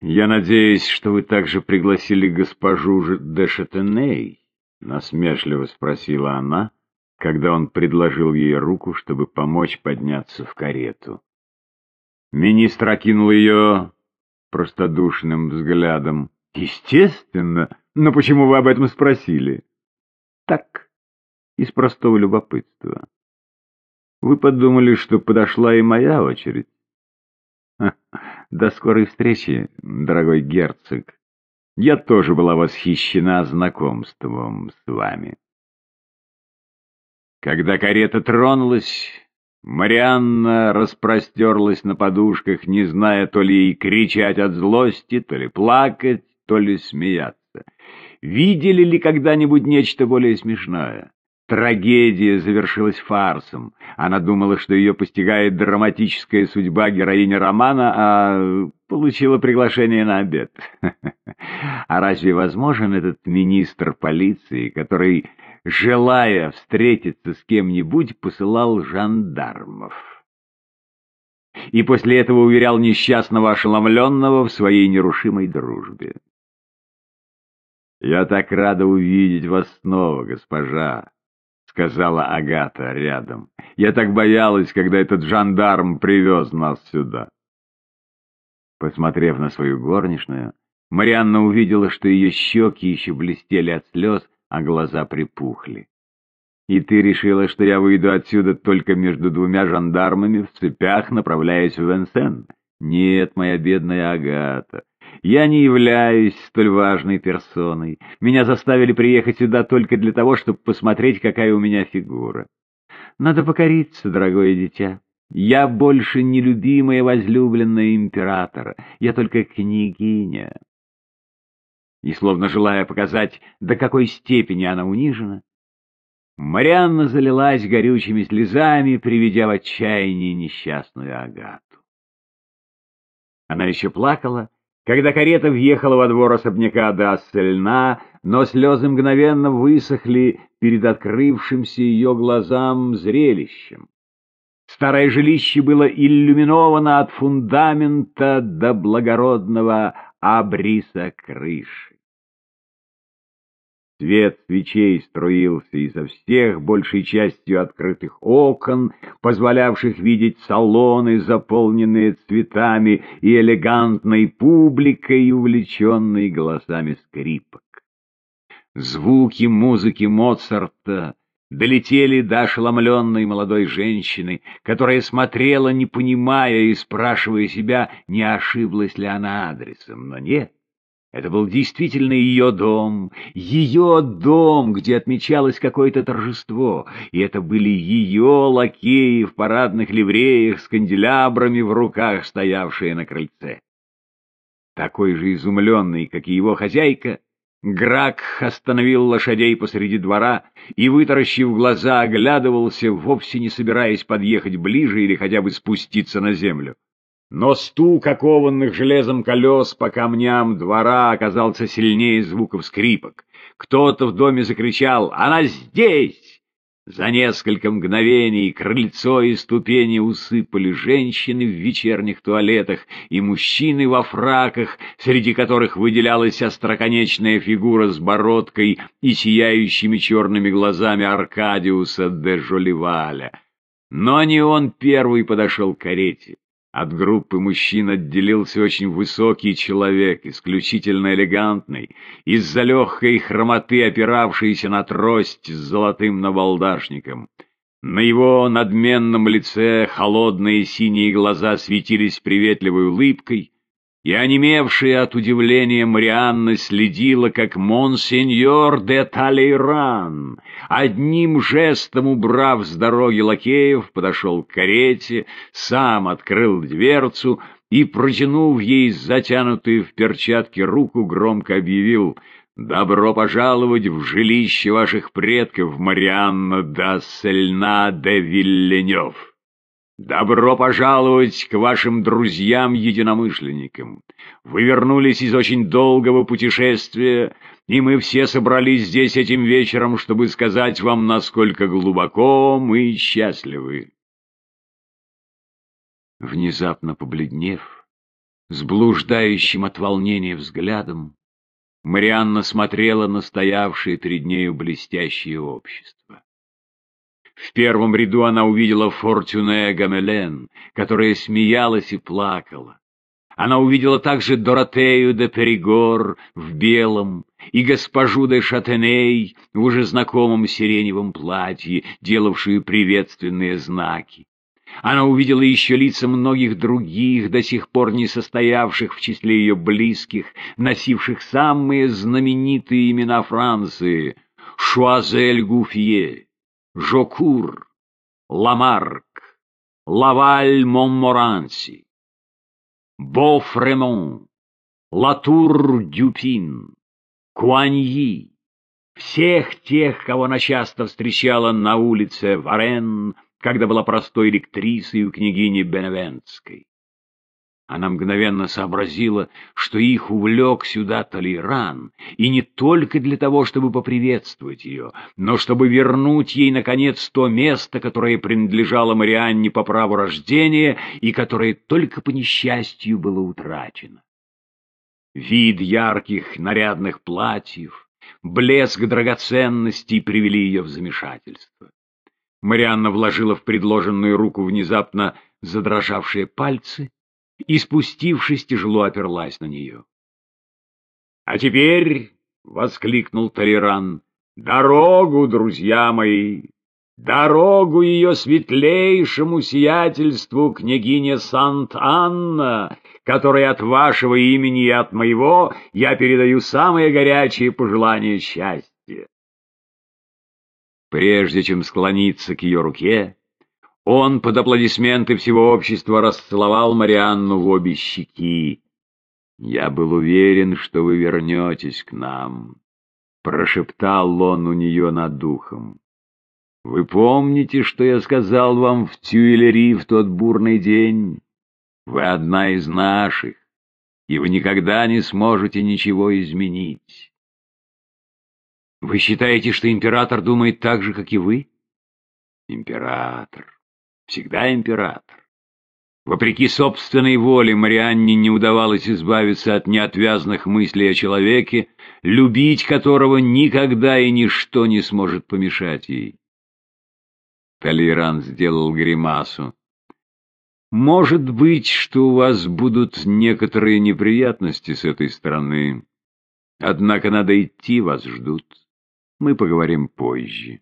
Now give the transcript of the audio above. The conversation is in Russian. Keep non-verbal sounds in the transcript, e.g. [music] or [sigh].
«Я надеюсь, что вы также пригласили госпожу де Шатеней?» — насмешливо спросила она, когда он предложил ей руку, чтобы помочь подняться в карету. Министр окинул ее простодушным взглядом. «Естественно, но почему вы об этом спросили?» «Так, из простого любопытства. Вы подумали, что подошла и моя очередь?» «До скорой встречи, дорогой герцог. Я тоже была восхищена знакомством с вами». Когда карета тронулась, Марианна распростерлась на подушках, не зная то ли ей кричать от злости, то ли плакать, то ли смеяться. Видели ли когда-нибудь нечто более смешное? Трагедия завершилась фарсом. Она думала, что ее постигает драматическая судьба героини романа, а получила приглашение на обед. [laughs] А разве возможен этот министр полиции, который желая встретиться с кем-нибудь, посылал жандармов. И после этого уверял несчастного ошеломленного в своей нерушимой дружбе. «Я так рада увидеть вас снова, госпожа», — сказала Агата рядом. «Я так боялась, когда этот жандарм привез нас сюда». Посмотрев на свою горничную, Марианна увидела, что ее щеки еще блестели от слез, а глаза припухли. И ты решила, что я выйду отсюда только между двумя жандармами в цепях, направляясь в Венсен? Нет, моя бедная Агата, я не являюсь столь важной персоной. Меня заставили приехать сюда только для того, чтобы посмотреть, какая у меня фигура. Надо покориться, дорогое дитя. Я больше не любимая возлюбленная императора, я только княгиня и, словно желая показать, до какой степени она унижена, Марианна залилась горючими слезами, приведя в отчаяние несчастную Агату. Она еще плакала, когда карета въехала во двор особняка Дассельна, но слезы мгновенно высохли перед открывшимся ее глазам зрелищем. Старое жилище было иллюминовано от фундамента до благородного абриса крыши. Свет свечей струился изо всех, большей частью открытых окон, позволявших видеть салоны, заполненные цветами и элегантной публикой, увлеченной голосами скрипок. Звуки музыки Моцарта долетели до ошеломленной молодой женщины, которая смотрела, не понимая и спрашивая себя, не ошиблась ли она адресом, но нет. Это был действительно ее дом, ее дом, где отмечалось какое-то торжество, и это были ее лакеи в парадных ливреях с канделябрами в руках, стоявшие на крыльце. Такой же изумленный, как и его хозяйка, Грак остановил лошадей посреди двора и, вытаращив глаза, оглядывался, вовсе не собираясь подъехать ближе или хотя бы спуститься на землю. Но стук окованных железом колес по камням двора оказался сильнее звуков скрипок. Кто-то в доме закричал «Она здесь!» За несколько мгновений крыльцо и ступени усыпали женщины в вечерних туалетах и мужчины во фраках, среди которых выделялась остроконечная фигура с бородкой и сияющими черными глазами Аркадиуса де Жолеваля. Но не он первый подошел к карете. От группы мужчин отделился очень высокий человек, исключительно элегантный, из-за легкой хромоты опиравшийся на трость с золотым набалдашником. На его надменном лице холодные синие глаза светились приветливой улыбкой, и онемевшая от удивления Марианна следила, как монсеньор де Талейран, одним жестом убрав с дороги лакеев, подошел к карете, сам открыл дверцу и, протянув ей затянутую в перчатки руку, громко объявил «Добро пожаловать в жилище ваших предков, Марианна да Сельна де Вильленев!» «Добро пожаловать к вашим друзьям-единомышленникам! Вы вернулись из очень долгого путешествия, и мы все собрались здесь этим вечером, чтобы сказать вам, насколько глубоко мы счастливы!» Внезапно побледнев, С блуждающим от волнения взглядом Марианна смотрела на стоявшее перед нею блестящее общество. В первом ряду она увидела Фортюне Гамелен, которая смеялась и плакала. Она увидела также Доротею де Перигор в белом и госпожу де Шатеней в уже знакомом сиреневом платье, делавшую приветственные знаки. Она увидела еще лица многих других, до сих пор не состоявших в числе ее близких, носивших самые знаменитые имена Франции — Шуазель Гуфье, Жокур, Ламарк, Лаваль Монморанси. Бофремон, Латур-Дюпин, Куаньи, всех тех, кого она часто встречала на улице Варен, когда была простой ректрисой у княгини Беневентской. Она мгновенно сообразила, что их увлек сюда Толеран, и не только для того, чтобы поприветствовать ее, но чтобы вернуть ей, наконец, то место, которое принадлежало Марианне по праву рождения и которое только по несчастью было утрачено. Вид ярких нарядных платьев, блеск драгоценностей привели ее в замешательство. Марианна вложила в предложенную руку внезапно задрожавшие пальцы и, спустившись, тяжело оперлась на нее. — А теперь, — воскликнул Толеран, — дорогу, друзья мои, дорогу ее светлейшему сиятельству княгине Сант-Анна, которой от вашего имени и от моего я передаю самые горячие пожелания счастья. Прежде чем склониться к ее руке, он под аплодисменты всего общества расцеловал Марианну в обе щеки. «Я был уверен, что вы вернетесь к нам», — прошептал он у нее над духом. «Вы помните, что я сказал вам в Тюильри в тот бурный день? Вы одна из наших, и вы никогда не сможете ничего изменить». «Вы считаете, что император думает так же, как и вы?» «Император всегда император. Вопреки собственной воле Марианне не удавалось избавиться от неотвязных мыслей о человеке, любить которого никогда и ничто не сможет помешать ей. Толеран сделал гримасу. «Может быть, что у вас будут некоторые неприятности с этой стороны. Однако надо идти, вас ждут. Мы поговорим позже».